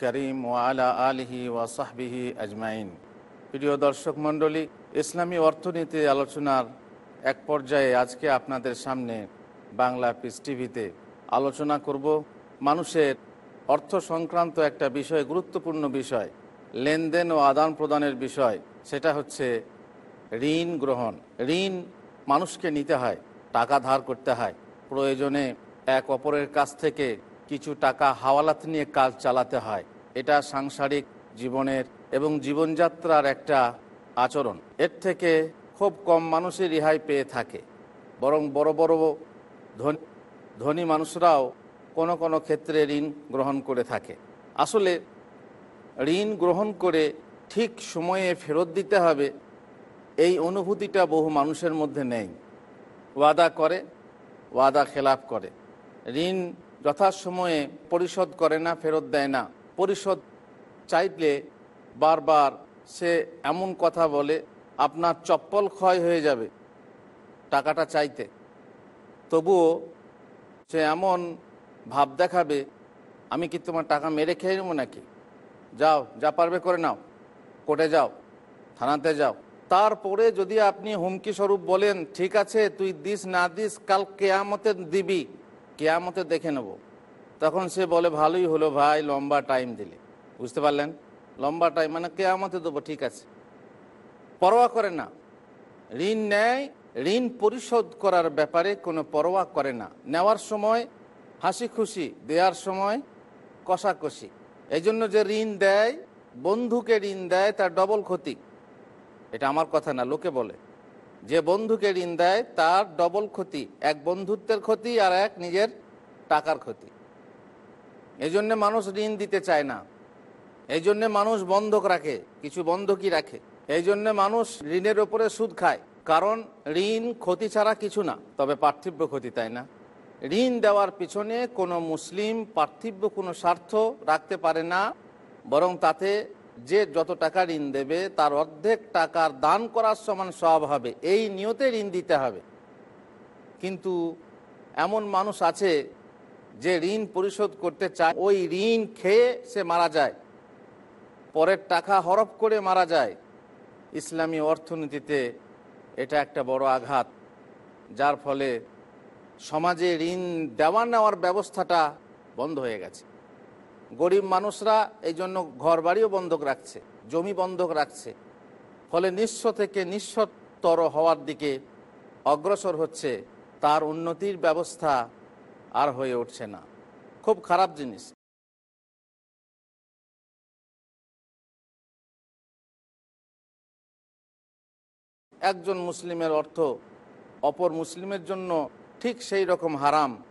করিম ও আলা আজমাইন প্রিয় দর্শক ইসলামী অর্থনীতি আলোচনার এক পর্যায়ে আজকে আপনাদের সামনে বাংলা পিস টিভিতে আলোচনা করব মানুষের অর্থ সংক্রান্ত একটা বিষয় গুরুত্বপূর্ণ বিষয় লেনদেন ও আদান প্রদানের বিষয়। সেটা হচ্ছে ঋণ গ্রহণ। ঋণ মানুষকে নিতে হয়, টাকা ধার করতে হয়। প্রয়োজনে এক অপরের কাছ থেকে কিছু টাকা হাওয়ালাত নিয়ে কাজ চালাতে হয়। এটা সাংসারিক জীবনের এবং জীবনযাত্রার একটা আচরণ। এর থেকে খুব কম মানুষই রেহাই পেয়ে থাকে। বরং বড় বড় ধনী ধনী মানুষরাও কোনো কোনো ক্ষেত্রে ঋণ গ্রহণ করে থাকে। আসলে ঋণ গ্রহণ করে ঠিক সময়ে ফেরত দিতে হবে, এই অনুভূতিটা বহু মানুষের মধ্যে নেই। ওয়াদা করে, ওয়াদা খেলাপ করে। ঋণ যথাসময়ে পরিশোধ করে না, ফেরত দেয় না। পরিশোধ চাইলে বারবার সে এমন কথা বলে, আপনার চপ্পল ক্ষয় হয়ে যাবে টাকাটা চাইতে। তবুও সে এমন ভাব দেখাবে, আমি কি তোমার টাকা মেরে খেয়ে নেব নাকি? যাও, যা পারবে করে নাও। কোর্টে যাও, থানাতে যাও। তারপরে যদি আপনি হুমকি স্বরূপ বলেন, ঠিক আছে, তুই দিস না দিস, কাল কেয়ামতে দিবি, কেয়ামতে দেখে নেব। তখন সে বলে, ভালোই হলো ভাই, লম্বা টাইম দিলে। বুঝতে পারলেন? লম্বা টাইম মানে কেয়ামতে দেবো, ঠিক আছে। পরোয়া করে না। ঋণ নেয়, ঋণ পরিশোধ করার ব্যাপারে কোনো পরোয়া করে না। নেওয়ার সময় হাসি খুশি, দেওয়ার সময় কষাকষি। এই জন্য যে ঋণ দেয় বন্ধুকে ঋণ দেয় তার ডবল ক্ষতি। এটা আমার কথা না, লোকে বলে। যে বন্ধুকে ঋণ দেয় তার ডবল ক্ষতি, এক বন্ধুত্বের ক্ষতি আর এক নিজের টাকার ক্ষতি। এই জন্যে মানুষ ঋণ দিতে চায় না। এই জন্যে মানুষ বন্ধক রাখে, কিছু বন্ধকই রাখে। এই জন্যে মানুষ ঋণের ওপরে সুদ খায়, কারণ ঋণ ক্ষতি ছাড়া কিছু না। তবে পার্থিব্য ক্ষতি, তাই না? ঋণ দেওয়ার পিছনে কোনো মুসলিম পার্থিব্য, কোনো স্বার্থ রাখতে পারে না। বরং তাতে যে যত টাকা ঋণ দেবে, তার অর্ধেক টাকার দান করার সমান সব হবে। এই নিয়তে ঋণ দিতে হবে। কিন্তু এমন মানুষ আছে, যে ঋণ পরিশোধ করতে চায়, ওই ঋণ খেয়ে সে মারা যায়, পরের টাকা হরফ করে মারা যায়। ইসলামী অর্থনীতিতে এটা একটা বড় আঘাত, যার ফলে সমাজে ঋণ দেওয়া নেওয়ার ব্যবস্থাটা বন্ধ হয়ে গেছে। গরিব মানুষরা এই জন্য ঘর বাড়িও বন্ধক রাখছে, জমি বন্ধক রাখছে। ফলে নিঃস্ব থেকে নিঃস্বতর হওয়ার দিকে অগ্রসর হচ্ছে, তার উন্নতির ব্যবস্থা আর হয়ে উঠছে না। খুব খারাপ জিনিস। একজন মুসলিমের অর্থ অপর মুসলিমের জন্য ঠিক সেই রকম হারাম,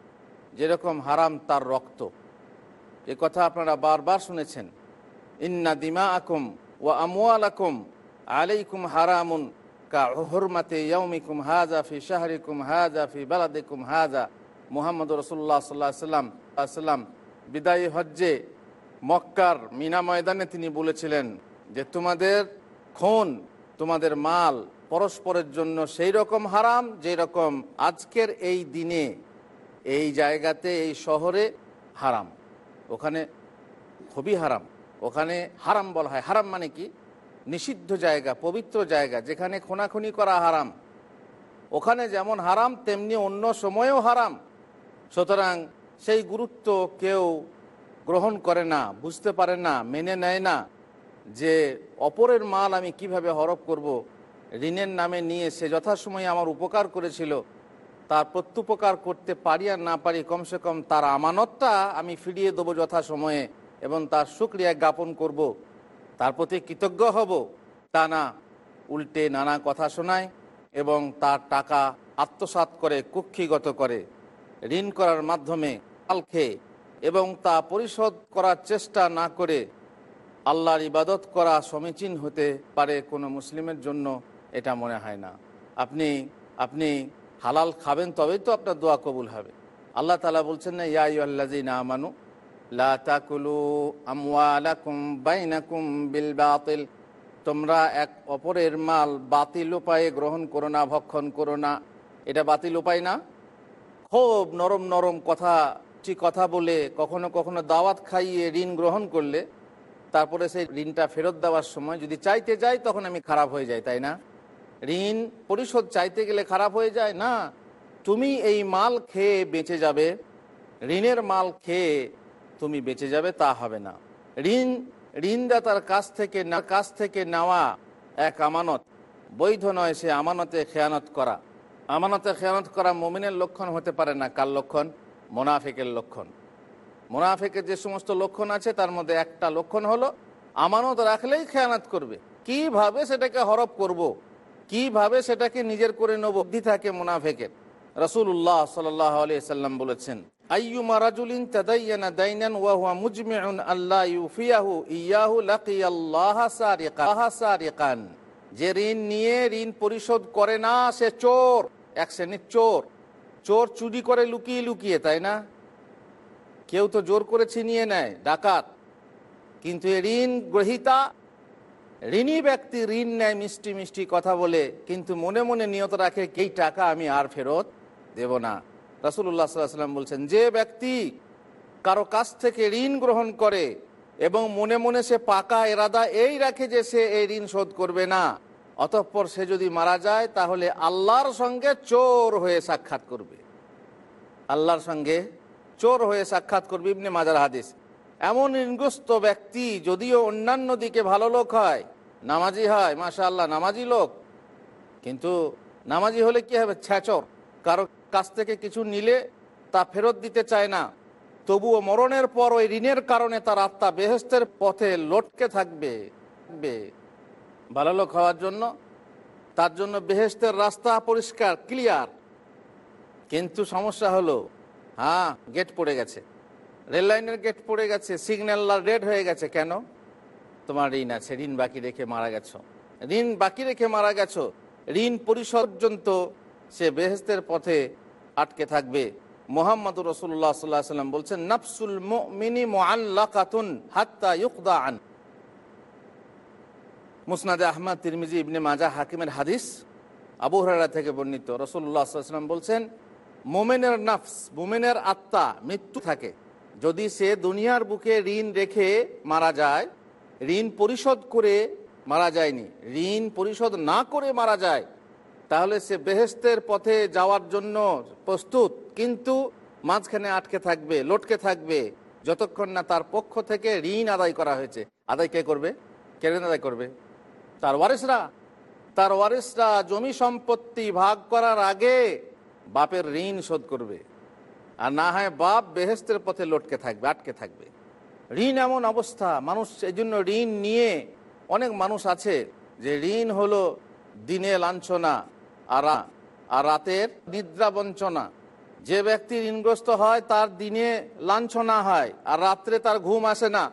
যেরকম হারাম তার রক্ত। এ কথা আপনারা বারবার শুনেছেন। ইন্না দিমা আকুম ও আমোয়াল আকুম আলাইকুম হারামুন কা হরমাতে ইয়ৌমিকুম হাজা ফি শাহরিকুম হাজা ফি বালাদিকুম হাজা মুহাম্মদ রসুল্লাহ সাল্লাহ সাল্লাম সাল্লাম বিদায়ী হজ্জে মক্কার মিনা ময়দানে তিনি বলেছিলেন যে, তোমাদের খুন, তোমাদের মাল পরস্পরের জন্য সেই রকম হারাম যেই রকম আজকের এই দিনে, এই জায়গাতে, এই শহরে হারাম। ওখানে খুবই হারাম। ওখানে হারাম বলা হয়। হারাম মানে কি? নিষিদ্ধ জায়গা, পবিত্র জায়গা, যেখানে খুনাখুনি করা হারাম। ওখানে যেমন হারাম, তেমনি অন্য সময়েও হারাম। সুতরাং সেই গুরুত্ব কেউ গ্রহণ করে না, বুঝতে পারে না, মেনে নেয় না যে অপরের মাল আমি কীভাবে হরপ করব। ঋণের নামে নিয়ে সে যথাসময়ে আমার উপকার করেছিল। তার প্রত্যুপকার করতে পারি আর না পারি, কমসে কম তার আমানতটা আমি ফিরিয়ে দেবো যথাসময়ে এবং তার সুক্রিয়া জ্ঞাপন করব। তার প্রতি কৃতজ্ঞ হব। তা না উল্টে নানা কথা শোনায় এবং তার টাকা আত্মসাত করে, কুক্ষিগত করে। ঋণ করার মাধ্যমে কাল খেয়ে এবং তা পরিশোধ করার চেষ্টা না করে আল্লাহর ইবাদত করা সমীচীন হতে পারে কোনো মুসলিমের জন্য, এটা মনে হয় না। আপনি আপনি হালাল খাবেন তবেই তো আপনার দোয়া কবুল হবে। আল্লাহ তালা বলছেন না, ইয়া আল্লাজি না আমানু, লা তাকুলু আমওয়ালাকুম বাইনাকুম বিল বাতিল। তোমরা এক অপরের মাল বাতিল উপায়ে গ্রহণ করো না, ভক্ষণ করো না। এটা বাতিল উপায় না। খুব নরম নরম কথা, ঠিক কথা বলে কখনো কখনো দাওয়াত খাইয়ে ঋণ গ্রহণ করলে, তারপরে সেই ঋণটা ফেরত দেওয়ার সময় যদি চাইতে যাই তখন আমি খারাপ হয়ে যাই, তাই না? ঋণ পরিশোধ চাইতে গেলে খারাপ হয়ে যায়? না। তুমি এই মাল খেয়ে বেঁচে যাবে। ঋণের মাল খেয়ে তুমি বেঁচে যাবে, তা হবে না। ঋণ, ঋণদাতার কাছ থেকে না, কাছ থেকে নেওয়া এক আমানত। বৈধ নয় সে আমানতে খেয়ানত করা। আমানতে খেয়ানত করা মমিনের লক্ষণ হতে পারে না। কার লক্ষণ? মোনাফিকের লক্ষণ। মোনাফিকের যে সমস্ত লক্ষণ আছে, তার মধ্যে একটা লক্ষণ হলো, আমানত রাখলেই খেয়ানত করবে। কীভাবে সেটাকে হরপ করব। কীভাবে সেটাকে নিজের করে নেব? বুদ্ধি থাকে মোনাফেকের। রসুল্লাহ সাল্লাম বলেছেন, আইয়ুমা রাজুলিন ইউফিয়াহু ইয়াহু যে ঋণ নিয়ে ঋণ পরিশোধ করে না, সে চোর। এক শ্রেণির চোর। চোর চুরি করে লুকিয়ে লুকিয়ে, তাই না? কেউ তো জোর করে ছিনিয়ে নেয়, ডাকাত। কিন্তু ঋণ গ্রহিতা ঋণী ব্যক্তি ঋণ নেয়, মিষ্টি মিষ্টি কথা বলে, কিন্তু মনে মনে নিয়ত রাখে, এই টাকা আমি আর ফেরত দেব না। রাসুল্লাহ সাল্লাম বলছেন, যে ব্যক্তি কারও কাছ থেকে ঋণ গ্রহণ করে এবং মনে মনে সে পাকা এরাদা এই রাখে যে সে এই ঋণ শোধ করবে না, অতঃপর সে যদি মারা যায়, তাহলে আল্লাহর সঙ্গে চোর হয়ে সাক্ষাৎ করবে। আল্লাহর সঙ্গে চোর হয়ে সাক্ষাৎ করবে ইবনে মাজার হাদিস। এমন ঋণগ্রস্ত ব্যক্তি যদিও অন্যান্য দিকে ভালো লোক হয়, নামাজি হয় মাশা আল্লাহ নামাজি লোক। কিন্তু নামাজি হলে কি হবে? ছ্যাচর। কারও কাছ থেকে কিছু নিলে তা ফেরত দিতে চায় না। তবুও মরণের পর ওই ঋণের কারণে তার আত্মা বেহেস্তের পথে লটকে থাকবে। ভালো লোক হওয়ার জন্য, তার জন্য বেহেস্তের রাস্তা পরিষ্কার, ক্লিয়ার। কিন্তু সমস্যা হলো হ্যাঁ গেট পড়ে গেছে। রেল লাইনের গেট পড়ে গেছে সিগন্যাল রেড হয়ে গেছে, কেন? তোমার ঋণ আছে, ঋণ বাকি রেখে মারা গেছো। ঋণ বাকি রেখে মারা গেছো, ঋণ পরিশোধ পর্যন্ত সে বেহেস্তের পথে আটকে থাকবে। মোহাম্মদ রসুল্লাহ সাল্লাহ সাল্লাম বলছেন, নাফসুল মিনি মোয়াল্লাকাতুন হাত্তা ইউকদা আন। মুসনাদে আহমদ, তিরমিজি, ইবনে মাজা, হাকিমের হাদিস, আবু হরারা থেকে বর্ণিত। রসুল্লাহ সাল্লাম বলছেন, মোমেনের নাফস, মোমেনের আত্মা মৃত্যু থাকে। যদি সে দুনিয়ার বুকে ঋণ রেখে মারা যায়, ঋণ পরিশোধ করে মারা যায়নি, ঋণ পরিশোধ না করে মারা যায়, তাহলে সে বেহেস্তের পথে যাওয়ার জন্য প্রস্তুত, কিন্তু মাঝখানে আটকে থাকবে, লটকে থাকবে, যতক্ষণ না তার পক্ষ থেকে ঋণ আদায় করা হয়েছে। আদায় কে করবে? কে আদায় করবে? তার ওয়ারিসরা। তার ওয়ারিসরা জমি সম্পত্তি ভাগ করার আগে বাপের ঋণ শোধ করবে। আর না হয় বাপ বেহেস্তের পথে লটকে থাকবে, আটকে থাকবে। ঋণ এমন অবস্থা, মানুষ এই জন্য ঋণ নিয়ে অনেক মানুষ আছে যে ঋণ হলো দিনে লাঞ্ছনা, আর আর রাতের নিদ্রা বঞ্চনা। যে ব্যক্তি ঋণগ্রস্ত হয় তার দিনে লাঞ্ছনা হয়, আর রাত্রে তার ঘুম আসে না।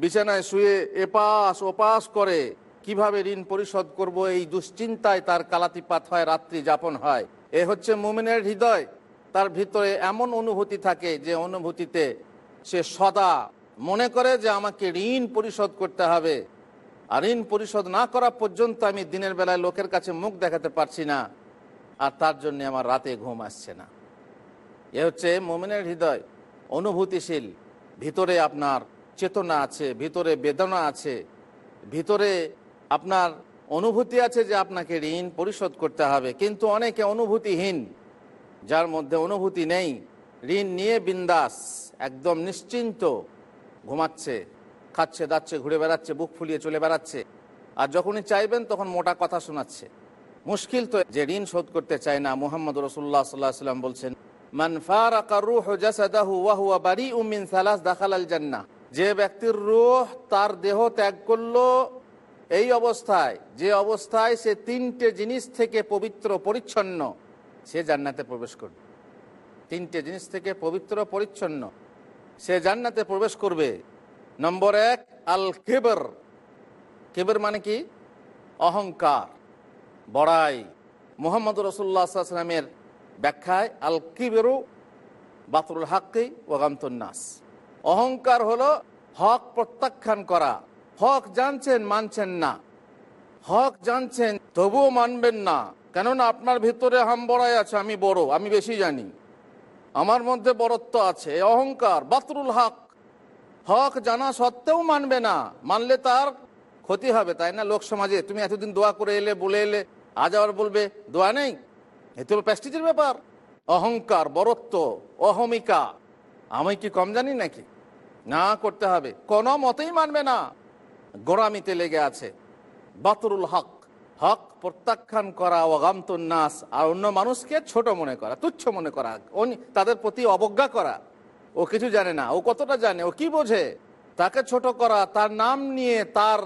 বিছানায় শুয়ে এপাশ ওপাশ করে কীভাবে ঋণ পরিশোধ করব এই দুশ্চিন্তায় তার কালাতিপাত হয়, রাত্রি যাপন হয়। এ হচ্ছে মুমিনের হৃদয়। তার ভিতরে এমন অনুভূতি থাকে যে অনুভূতিতে সে সদা মনে করে যে আমাকে ঋণ পরিশোধ করতে হবে। আর ঋণ পরিশোধ না করা পর্যন্ত আমি দিনের বেলায় লোকের কাছে মুখ দেখাতে পারছি না। আর তার জন্য আমার রাতে ঘুম আসছে না। এ হচ্ছে মোমিনের হৃদয়। অনুভূতিশীল। ভিতরে আপনার চেতনা আছে, ভিতরে বেদনা আছে, ভিতরে আপনার অনুভূতি আছে যে আপনাকে ঋণ পরিশোধ করতে হবে। কিন্তু অনেকে অনুভূতিহীন। যার মধ্যে অনুভূতি নেই, ঋণ নিয়ে বিন্দাস, একদম নিশ্চিন্ত ঘুমাচ্ছে, খাচ্ছে, দাচ্ছে, ঘুরে বেড়াচ্ছে, বুক ফুলিয়ে চলে বেড়াচ্ছে। আর যখনই চাইবেন তখন মোটা কথা শোনাচ্ছে। মুশকিল তো যে ঋণ শোধ করতে চায় না, মুহাম্মদ রসুল্লাহ সাল্লাহ সাল্লাম বলছেন যে ব্যক্তির রুহ তার দেহ ত্যাগ করল, এই অবস্থায়, যে অবস্থায় সে তিনটে জিনিস থেকে পবিত্র, পরিচ্ছন্ন সে জান্নাতে প্রবেশ করবে। তিনটে জিনিস থেকে পবিত্র, পরিচ্ছন্ন। সে জান্নাতে প্রবেশ করবে। নম্বর এক, আল কেবর। কেবর মানে কি? অহংকার, বড়াই। মোহাম্মদ রসুল্লাহামের ব্যাখ্যায়, আল কিবেরু বাতরুল হাক্কি ওগামতুন্নাস অহংকার হলো হক প্রত্যাখ্যান করা। হক জানছেন, মানছেন না। হক জানছেন, তবুও মানবেন না। কেননা আপনার ভিতরে হামবড়াই আছে, আমি বড়, আমি বেশি জানি। আমার মধ্যে বড়ত্ব আছে অহংকার, বাতরুল হক। হক জানা সত্ত্বেও মানবে না, মানলে তার ক্ষতি হবে, তাই না? লোক সমাজে, তুমি এতদিন দোয়া করে এলে, বলে এলে, আজ আবার বলবে, দোয়া নেই? এ তো প্যাস্টিজের ব্যাপার। অহংকার বরত্ব অহমিকা, আমি কি কম জানি নাকি? না করতে হবে। কোনো মতেই মানবে না। গোড়ামিতে লেগে আছে। বাতরুল হক। হক প্রত্যাখ্যান করা ওগামতুন নাস আর অন্য মানুষকে ছোট মনে করা, তুচ্ছ মনে করা তাদের প্রতি অবজ্ঞা করা। ও কিছু জানে না, ও কতটা জানে, ও কি বোঝে? তাকে ছোট করা, তার নাম নিয়ে, তার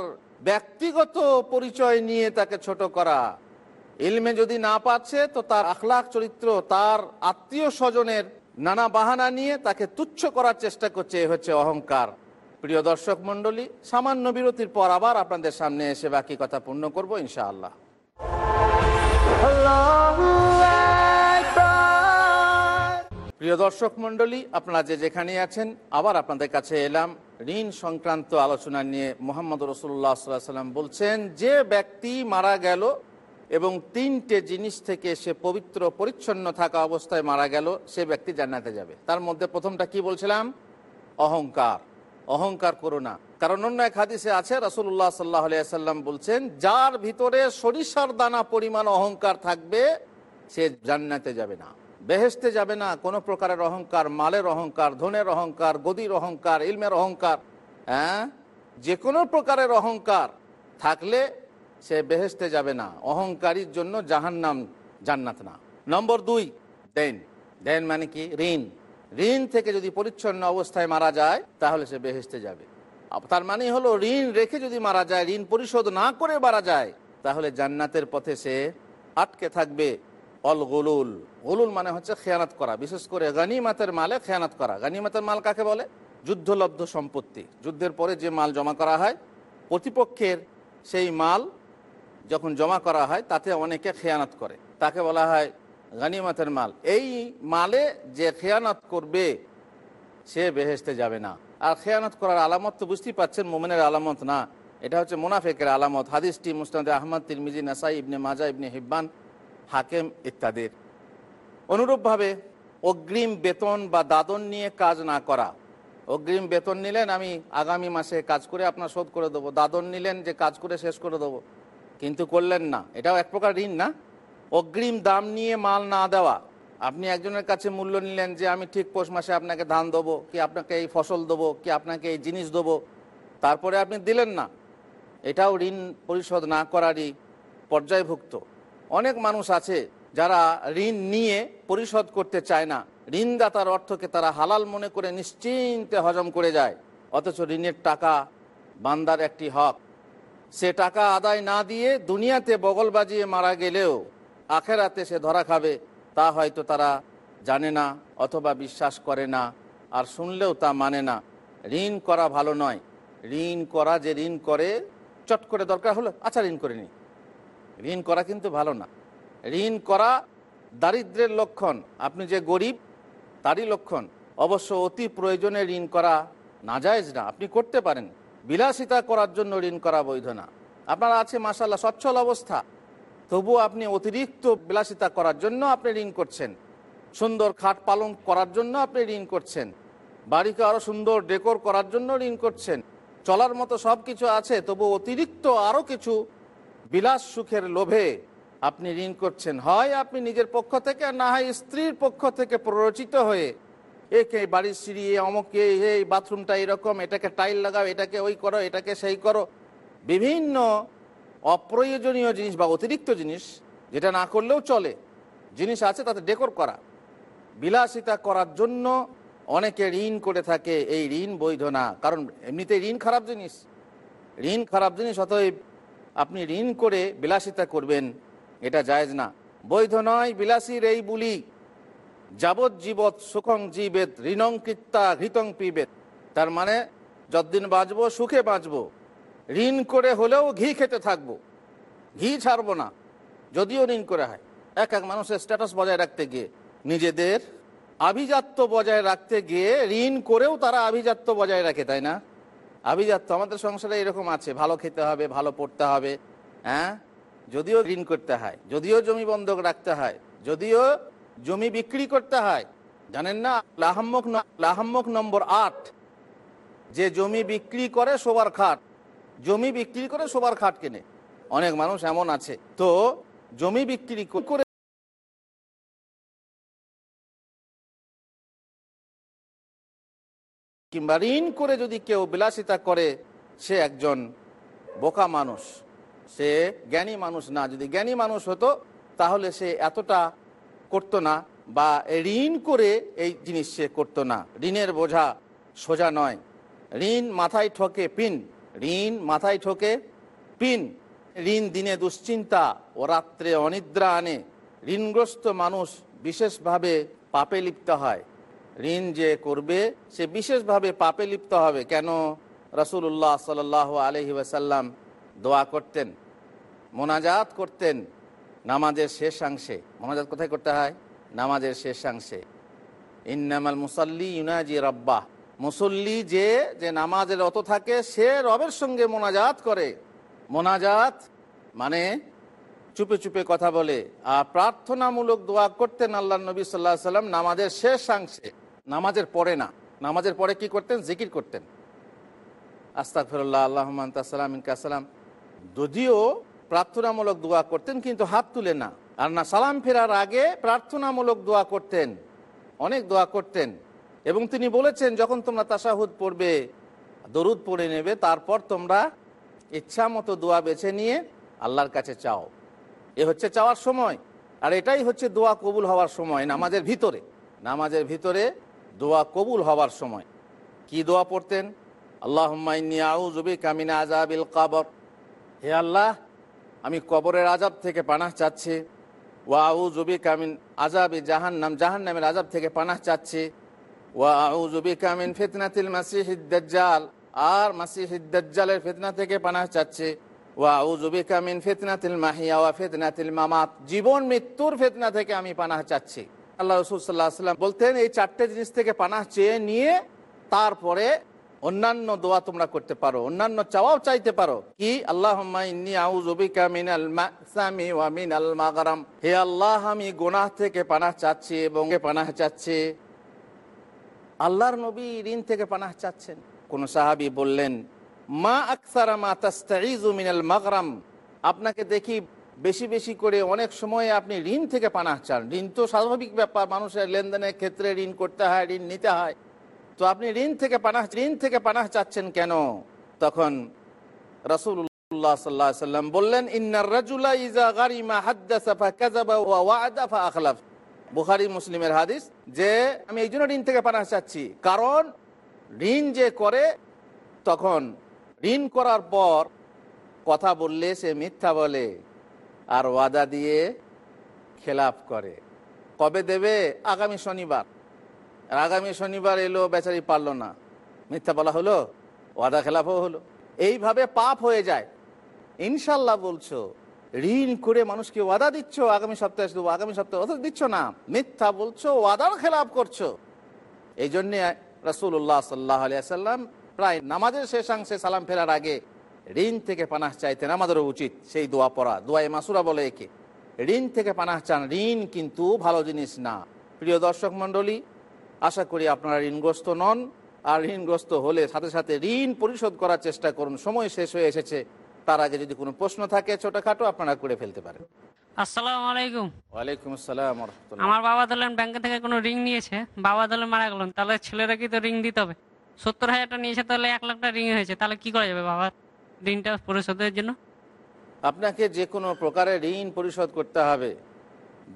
ব্যক্তিগত পরিচয় নিয়ে তাকে ছোট করা। ইলমে যদি না পাচ্ছে, তো তার আখলাখ, চরিত্র, তার আত্মীয় স্বজনের নানা বাহানা নিয়ে তাকে তুচ্ছ করার চেষ্টা করছে হচ্ছে অহংকার। প্রিয় দর্শক মণ্ডলী সামান্য বিরতির পর আবার আপনাদের সামনে এসে বাকি কথা পূর্ণ করব ইনশাআল্লাহ। প্রিয় দর্শক মণ্ডলী আপনারা যে যেখানে আছেন আবার আপনাদের কাছে এলাম। ঋণ সংক্রান্ত আলোচনা নিয়ে মোহাম্মদ রসুল্লাহ সাল্লাম বলছেন যে ব্যক্তি মারা গেল এবং তিনটে জিনিস থেকে সে পবিত্র পরিচ্ছন্ন থাকা অবস্থায় মারা গেল সে ব্যক্তি জান্নাতে যাবে। তার মধ্যে প্রথমটা কি বলছিলাম? অহংকার। অহংকার করো না। কারণ অন্য এক হাদিসে আছে রসুল্লাহ সাল্লাহ সাল্লাম বলছেন, যার ভিতরে সরিষার দানা পরিমাণ অহংকার থাকবে, সে জান্নাতে যাবে না। বেহেস্তে যাবে না, কোনো প্রকারের অহংকার, মালের অহংকার, ধনের অহংকার, গদির অহংকার, ইলমের অহংকার হ্যাঁ? যে কোনো প্রকারের অহংকার থাকলে সে বেহেস্তে যাবে না। অহংকারীর জন্য জাহান্নাম জান্নাত না। নম্বর দুই, দেন। দেন মানে কি? ঋণ। ঋণ থেকে যদি পরিচ্ছন্ন অবস্থায় মারা যায়, তাহলে সে বেহেস্তে যাবে। তার মানে হলো ঋণ রেখে যদি মারা যায়, ঋণ পরিশোধ না করে মারা যায়, তাহলে জান্নাতের পথে সে আটকে থাকবে। অল গলুল। গলুল মানে হচ্ছে খেয়ানাত করা। বিশেষ করে গানিমাতের মালে খেয়ানাত করা। গানিমাতের মাল কাকে বলে? যুদ্ধলব্ধ সম্পত্তি। যুদ্ধের পরে যে মাল জমা করা হয়, প্রতিপক্ষের সেই মাল যখন জমা করা হয়, তাতে অনেকে খেয়ানত করে। তাকে বলা হয় গানিমাতের মাল। এই মালে যে খেয়ানত করবে, সে বেহেস্তে যাবে না। আর খেয়ানত করার আলামত তো বুঝতেই পাচ্ছেন, মোমেনের আলামত না। এটা হচ্ছে মুনাফেকের আলামত। হাদিসটি মুস্তাদ আহমদ, তিরমিজি, নাসাই, ইবনে মাজা ইবনে হিব্বান, হাকেম ইত্যাদির। অনুরূপভাবে অগ্রিম বেতন বা দাদন নিয়ে কাজ না করা। অগ্রিম বেতন নিলেন, আমি আগামী মাসে কাজ করে আপনার শোধ করে দেবো। দাদন নিলেন যে কাজ করে শেষ করে দেবো। কিন্তু করলেন না। এটাও এক প্রকার ঋণ না? অগ্রিম দাম নিয়ে মাল না দেওয়া। আপনি একজনের কাছে মূল্য নিলেন যে, আমি ঠিক পৌষ মাসে আপনাকে ধান দেবো, কি আপনাকে এই ফসল দেবো, কি আপনাকে এই জিনিস দেবো। তারপরে আপনি দিলেন না। এটাও ঋণ পরিশোধ না করারই পর্যায়ভুক্ত। অনেক মানুষ আছে যারা ঋণ নিয়ে পরিশোধ করতে চায় না। ঋণদাতার অর্থকে তারা হালাল মনে করে নিশ্চিন্তে হজম করে যায়। অথচ ঋণের টাকা বান্দার একটি হক। সে টাকা আদায় না দিয়ে দুনিয়াতে বগল বাজিয়ে মারা গেলেও আখেরাতে সে ধরা খাবে, তা হয়তো তারা জানে না অথবা বিশ্বাস করে না। আর শুনলেও তা মানে না। ঋণ করা ভালো নয়। ঋণ করা যে ঋণ করে, চট করে দরকার হলো আচ্ছা ঋণ করে নি। ঋণ করা কিন্তু ভালো না। ঋণ করা দারিদ্রের লক্ষণ। আপনি যে গরিব, তারই লক্ষণ। অবশ্য অতি প্রয়োজনে ঋণ করা না নাজায়জ না। আপনি করতে পারেন। বিলাসিতা করার জন্য ঋণ করা বৈধ না। আপনার আছে মাসাল্লাহ সচ্ছল অবস্থা। তবুও আপনি অতিরিক্ত বিলাসিতা করার জন্য আপনি ঋণ করছেন। সুন্দর খাট পালন করার জন্য আপনি ঋণ করছেন। বাড়িকে আরও সুন্দর ডেকোর করার জন্য ঋণ করছেন। চলার মতো সব কিছু আছে তবু অতিরিক্ত আরও কিছু বিলাস সুখের লোভে আপনি ঋণ করছেন। হয় আপনি নিজের পক্ষ থেকে, না হয় স্ত্রীর পক্ষ থেকে প্ররোচিত হয়ে একে বাড়ির সিঁড়ি অমুকে এই বাথরুমটা এরকম, এটাকে টাইল লাগাও, এটাকে ওই করো, এটাকে সেই করো। বিভিন্ন অপ্রয়োজনীয় জিনিস বা অতিরিক্ত জিনিস যেটা না করলেও চলে, জিনিস আছে তাতে ডেকোর করা। বিলাসিতা করার জন্য অনেকে ঋণ করে থাকে এই ঋণ বৈধ না কারণ এমনিতে ঋণ খারাপ জিনিস। ঋণ খারাপ জিনিস, অতএব আপনি ঋণ করে বিলাসিতা করবেন, এটা জায়েজ না। বৈধ নয়, বিলাসীর এই বুলি। যাবৎ জীবৎ সুখং জীবেদ ঋণং কৃত্তা ঘৃতং পিবেদ তার মানে যতদিন বাঁচবো, সুখে বাঁচবো। ঋণ করে হলেও ঘি খেতে থাকব। ঘি ছাড়বো না, যদিও ঋণ করে হয়। এক এক মানুষের স্ট্যাটাস বজায় রাখতে গিয়ে, নিজেদের আভিজাত্য বজায় রাখতে গিয়ে ঋণ করেও তারা আভিজাত্য বজায় রাখে, তাই না? আভিজাত্য, আমাদের সংসারে এরকম আছে, ভালো খেতে হবে, ভালো পড়তে হবে হ্যাঁ? যদিও ঋণ করতে হয়, যদিও জমি বন্ধক রাখতে হয়, যদিও জমি বিক্রি করতে হয়, জানেন না? লাহাম্মক লাহাম্মক নম্বর আট, যে জমি বিক্রি করে শোবার খাট জমি বিক্রি করে শোবার খাট কেনে। অনেক মানুষ এমন আছে। তো জমি বিক্রি করে কিংবা ঋণ করে যদি কেউ বিলাসিতা করে, সে একজন বোকা মানুষ। সে জ্ঞানী মানুষ না। যদি জ্ঞানী মানুষ হতো, তাহলে সে এতটা করতো না বা ঋণ করে এই জিনিস সে করতো না। ঋণের বোঝা সোজা নয়। ঋণ মাথায় ঠকে পিন। ঋণ মাথায় ঠোকে, পিন, ঋণ দিনে দুশ্চিন্তা ও রাত্রে অনিদ্রা আনে। ঋণগ্রস্ত মানুষ বিশেষভাবে পাপে লিপ্ত হয়। ঋণ যে করবে, সে বিশেষভাবে পাপে লিপ্ত হবে। কেন? রসুল্লাহ সাল আলহি ওয়াসাল্লাম দোয়া করতেন, মোনাজাত করতেন নামাজের শেষাংশে মোনাজাত কোথায় করতে হয়? নামাজের শেষাংশে ইন্নামাল মুসাল্লি ইউনাজি রব্বাহ। মুসল্লি যে যে নামাজের অত থাকে, সে রবের সঙ্গে মোনাজাত করে। মোনাজাত মানে চুপে চুপে কথা বলে। আর প্রার্থনামূলক দোয়া করতেন আল্লাহ নবী সাল্লাহ সাল্লাম নামাজের শেষাংশে নামাজের পরে না। নামাজের পরে কি করতেন? জিকির করতেন। আস্তাক ফেরুল্লাহ আল্লাহ সালাম ইনকাসালাম যদিও প্রার্থনামূলক দোয়া করতেন, কিন্তু হাত তুলে না। আর না, সালাম ফেরার আগে প্রার্থনামূলক দোয়া করতেন। অনেক দোয়া করতেন। এবং তিনি বলেছেন, যখন তোমরা তাসাহুদ পড়বে, দরুদ পড়ে নেবে, তারপর তোমরা ইচ্ছা মতো দোয়া বেছে নিয়ে আল্লাহর কাছে চাও। এ হচ্ছে চাওয়ার সময়। আর এটাই হচ্ছে দোয়া কবুল হওয়ার সময়, নামাজের ভিতরে। নামাজের ভিতরে দোয়া কবুল হওয়ার সময়। কি দোয়া পড়তেন? আল্লাহ কামিনা আজাবিল কাবর। হে আল্লাহ, আমি কবরের আজাব থেকে পানাহ চাচ্ছি। ওয়া আউজুবি কামিন আজাবি জাহান্নাম। জাহান্নামের আজাব থেকে পানাহ চাচ্ছি। ওয়া আর মাসিহিদ দাজ্জালের ফিতনা থেকে পানাহ চাচ্ছে। ওয়া ফিতনাতিল মাহিয়া ওয়া জীবন মৃত্যুর ফিতনা থেকে আমি পানাহ চাচ্ছি। আল্লাহ রসুল সাল্লাম বলতেন, এই চারটে জিনিস থেকে পানাহ চেয়ে নিয়ে তারপরে অন্যান্য দোয়া তোমরা করতে পারো, অন্যান্য চাওয়াও চাইতে পারো। কি? আল্লাহ হে আল্লাহ, আমি গোনাহ থেকে পানাহ চাচ্ছি এবং পানাহ চাচ্ছি? আল্লাহর নবী ঋণ থেকে পানাহ চাচ্ছেন। কোন সাহাবি বললেন, মা আকসারা মা মাগরাম। আপনাকে দেখি বেশি বেশি করে অনেক সময় আপনি ঋণ থেকে পানাহ চান। ঋণ তো স্বাভাবিক ব্যাপার, মানুষের লেনদেনের ক্ষেত্রে ঋণ করতে হয়, ঋণ নিতে হয়। তো আপনি ঋণ থেকে পানাহ, ঋণ থেকে পানাহ চাচ্ছেন কেন? তখন সাল্লাম বললেন, ইন্নার রাজুলা ইজা গারিমা হাদ্দাসা ফাকাযাবা ওয়া ওয়া'দা ফাআখলাফ। বুখারী মুসলিমের হাদিস যে আমি এই জন্য ঋণ থেকে পানাহ চাচ্ছি। কারণ ঋণ যে করে, তখন ঋণ করার পর কথা বললে সে মিথ্যা বলে আর ওয়াদা দিয়ে খেলাপ করে। কবে দেবে? আগামী শনিবার। আর আগামী শনিবার এলো, বেচারি পারল না। মিথ্যা বলা হলো, ওয়াদা খেলাফও হলো। এইভাবে পাপ হয়ে যায়। ইনশাল্লাহ বলছো ঋণ করে মানুষকে ওয়াদা দিচ্ছ, আগামী সপ্তাহে দেবো আগামী সপ্তাহে অথচ দিচ্ছ না, মিথ্যা বলছো, ওয়াদার খেলাপ করছ। এই জন্যে রসুল্লাহ সাল্লাহ আলিয়াল্লাম প্রায় নামাজের শেষাংশে সালাম ফেরার আগে ঋণ থেকে পানাহ চাইতেন আমাদেরও উচিত, সেই দোয়া পড়া। দোয়াই মাসুরা বলে একে, ঋণ থেকে পানাহ চান, ঋণ কিন্তু ভালো জিনিস না। প্রিয় দর্শক মণ্ডলী, আশা করি আপনারা ঋণগ্রস্ত নন, আর ঋণগ্রস্ত হলে সাথে সাথে ঋণ পরিশোধ করার চেষ্টা করুন। সময় শেষ হয়ে এসেছে তার আগে যদি কোনো প্রশ্ন থাকে ছোটখাটো আপনারা করে ফেলতে পারেন। আসসালামু আলাইকুম। ওয়ালাইকুম আসসালাম আমার বাবা ধরলেন ব্যাংকে থেকে কোনো রিং নিয়েছে বাবা ধরলেন মারা গেলেন তাহলে ছেলেরা কি তো রিং দিতে হবে? সত্তর হাজারটা নিয়েছে তাহলে এক লাখটা রিং হয়েছে তাহলে কি করা যাবে বাবার ঋণটা পরিশোধের জন্য? আপনাকে যে কোনো প্রকারে ঋণ পরিশোধ করতে হবে।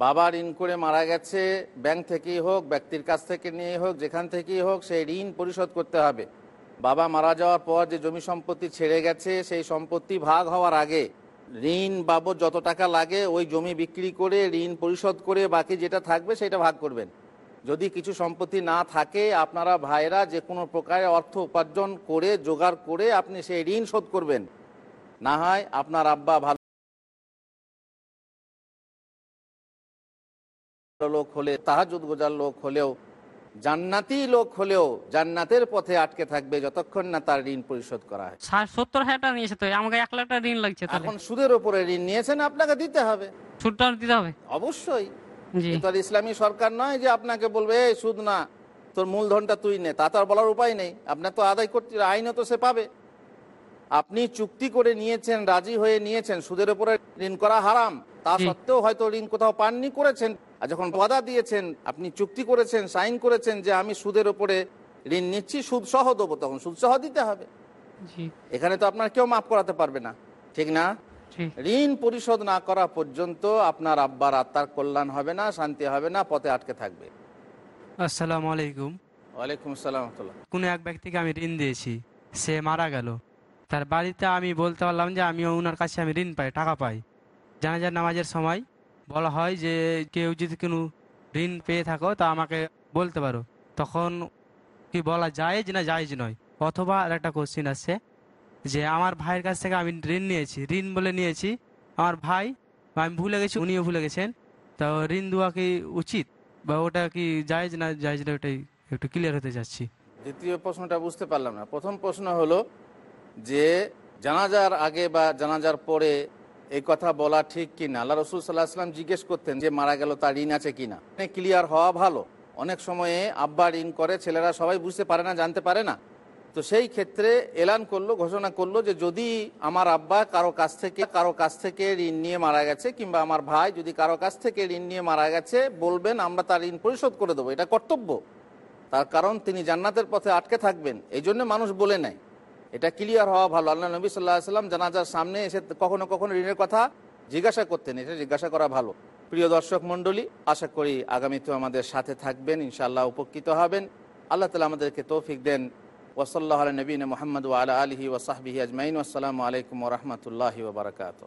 বাবা ঋণ করে মারা গেছে ব্যাংক থেকেই হোক ব্যক্তির কাছ থেকে নিয়ে হোক যেখান থেকেই হোক সেই ঋণ পরিশোধ করতে হবে। বাবা মারা যাওয়ার পর যে জমি সম্পত্তি ছেড়ে গেছে, সেই সম্পত্তি ভাগ হওয়ার আগে ঋণ বাবদ যত টাকা লাগে, ওই জমি বিক্রি করে, ঋণ পরিশোধ করে বাকি যেটা থাকবে সেটা ভাগ করবেন। যদি কিছু সম্পত্তি না থাকে, আপনারা ভাইরা যে কোনো প্রকারে অর্থ উপার্জন করে, জোগাড় করে আপনি সেই ঋণ শোধ করবেন। না হয় আপনার আব্বা ভালো লোক হলে, তাহাজুদ গোজার লোক হলেও জান্নাতি লোক হলেও জান্নাতের পথে আটকে থাকবে যতক্ষণ না তার ঋণ পরিশোধ করা হয়। সত্তর হাজার টাকা নিয়েছে তো আমাকে এক লাখ টাকা ঋণ লাগছে এখন সুদের উপরে ঋণ নিয়েছেন আপনাকে দিতে হবে। সুদটা দিতে হবে? অবশ্যই। ইসলামী সরকার নয় যে আপনাকে বলবে এই সুদ না তোর মূলধনটা তুই নে। তা তো আর বলার উপায় নেই। আপনার তো আদায় করতে আইনে তো সে পাবে। আপনি চুক্তি করে নিয়েছেন রাজি হয়ে নিয়েছেন সুদের উপরে ঋণ করা হারাম। তা সত্ত্বেও হয়তো ঋণ কোথাও পাননি করেছেন। আর যখন ওয়াদা দিয়েছেন আপনি চুক্তি করেছেন সাইন করেছেন যে আমি সুদের উপরে ঋণ নিচ্ছি সুদ সহ দেবো তখন সুদ সহ দিতে হবে। এখানে তো আপনার কেউ মাফ করাতে পারবে না ঠিক না? ঋণ পরিশোধ না করা পর্যন্ত আপনার আব্বার আত্মার কল্যাণ হবে না শান্তি হবে না পথে আটকে থাকবে। আসসালামু আলাইকুম। ওয়ালাইকুম আসসালাম। কোনো এক ব্যক্তিকে আমি ঋণ দিয়েছি সে মারা গেল। তার বাড়িতে আমি বলতে পারলাম যে আমি ওনার কাছে আমি ঋণ পাই টাকা পাই। জানাজার নামাজের সময় বলা হয় যে, কেউ যদি কোনো ঋণ পেয়ে থাকো, তা আমাকে বলতে পারো। তখন কি বলা যায় যে, না জায়েজ নয়। অথবা আর একটা কোশ্চিন আসছে যে, আমার ভাইয়ের কাছ থেকে আমি ঋণ নিয়েছি। ঋণ বলে নিয়েছি, আমার ভাই, আমি ভুলে গেছি, উনিও ভুলে গেছেন। তো ঋণ দেওয়া কি উচিত? বা ওটা কি জায়েজ না জায়েজ না, ওটাই একটু ক্লিয়ার হতে যাচ্ছি দ্বিতীয় প্রশ্নটা বুঝতে পারলাম না। প্রথম প্রশ্ন হলো যে, জানাজার আগে বা জানাজার পরে এই কথা বলা ঠিক কিনা? আল্লাহ রসুল সাল্লাহ আসলাম জিজ্ঞেস করতেন যে, মারা গেল তার ঋণ আছে কিনা? ক্লিয়ার হওয়া ভালো। অনেক সময়ে আব্বা ঋণ করে, ছেলেরা সবাই বুঝতে পারে না, জানতে পারে না। তো সেই ক্ষেত্রে এলান করল, ঘোষণা করল যে, যদি আমার আব্বা কারও কাছ থেকে, কারও কাছ থেকে ঋণ নিয়ে মারা গেছে, কিংবা আমার ভাই যদি কারও কাছ থেকে ঋণ নিয়ে মারা গেছে, বলবেন আমরা তার ঋণ পরিশোধ করে দেবো। এটা কর্তব্য। তার কারণ তিনি জান্নাতের পথে আটকে থাকবেন। এই জন্য মানুষ বলে নেয়। এটা ক্লিয়ার হওয়া ভালো। আল্লাহ নবী সাল্লাহ সাল্লাম জানাজার সামনে এসে কখনো কখনো ঋণের কথা জিজ্ঞাসা করতেন এটা জিজ্ঞাসা করা ভালো। প্রিয় দর্শক মণ্ডলী, আশা করি আগামীতেও আমাদের সাথে থাকবেন, ইনশাআল্লাহ উপকৃত হবেন। আল্লাহ তালা আমাদেরকে তৌফিক দেন। ওসল্লাহ নবীন মোহাম্মদ আলা আলহি ওসাহবিহি আজমাইন। আসসালামু আলাইকুম রহমতুল্লাহি ওবরাকাত